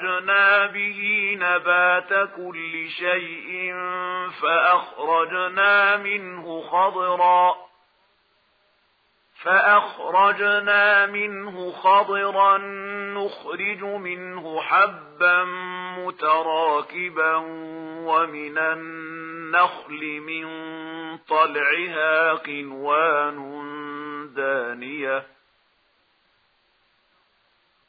فأخرجنا به نبات كل شيء فأخرجنا منه خضرا فأخرجنا منه خضرا نخرج منه حبا متراكبا ومن النخل من طلعها قنوان دانية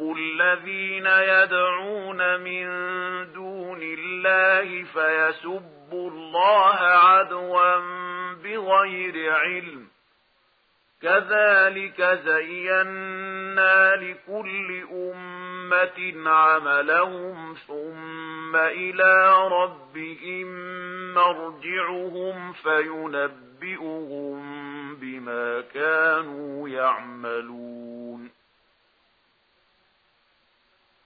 رب الذين يدعون من دون الله فيسبوا الله عدوا بغير علم. كذلك زينا لكل أمة عملهم ثم إلى ربهم مرجعهم فينبئهم بما كانوا يعملون.